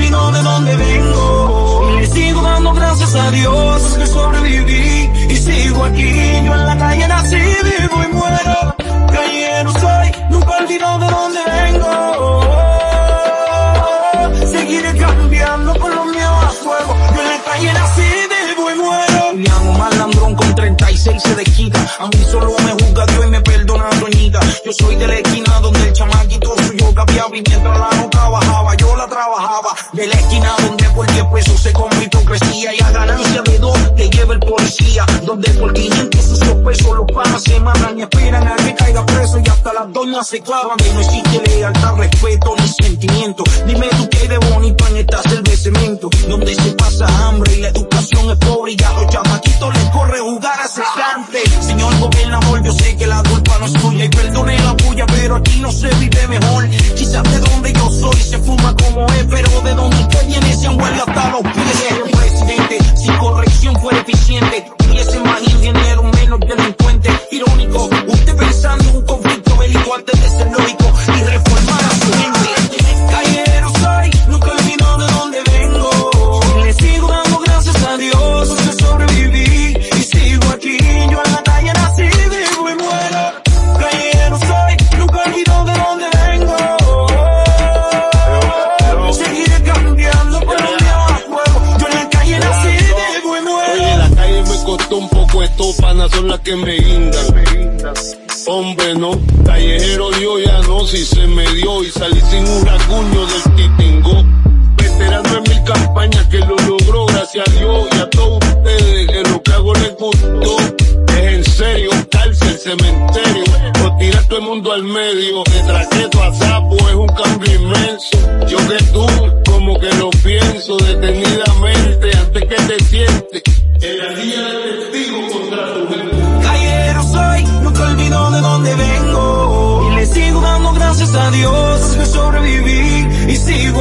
olvidó de dónde vengo. Le sigo dando gracias a Dios que sobreviví y sigo aquí. Yo en la calle nací, vivo y muero. Callejero soy, nunca olvidó de dónde vengo. Seguiré cambiando con los míos a fuego. Yo en la calle nací, vivo y muero. Julián malandrón con 36 se desquita. A mí solo me juzga Dios y me perdona Doñita. Yo soy del De la esquina donde por 10 pesos se come hipocresía y a ganancia de dos te lleva el policía. Donde por 500 esos pesos los panas se mandan y esperan a que caiga preso y hasta las doñas se clavan. Y no existe lealtad, respeto ni sentimiento. Dime tú qué de bonito en esta selva de cemento. Donde se pasa hambre y la educación es pobre y a los chamaquitos les corre jugar a secante. Señor gobernador, yo sé que la culpa no es tuya y perdone la puya, pero aquí no se vive mejor. Quizás Usted pensando en un conflicto bélico antes de ser lógico costó un poco, estos panas son las que me guindan. Hombre, no, callejero yo ya no, si se me dio y salí sin un rasguño del titingo. Veterano en mil campañas que lo logró, gracias a Dios y a todos ustedes que lo que hago les gustó. Es en serio, cárcel, cementerio, o tirar todo el mundo al medio. De traqueto a sapo es un cambio inmenso. Yo que tú, como que lo pienso detenidamente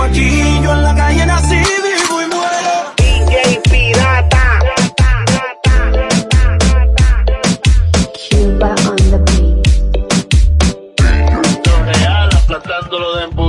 aquí, yo en la calle nací, vivo y muero. DJ Pirata. Cuba on the beat. Real, aplastándolo de embudo.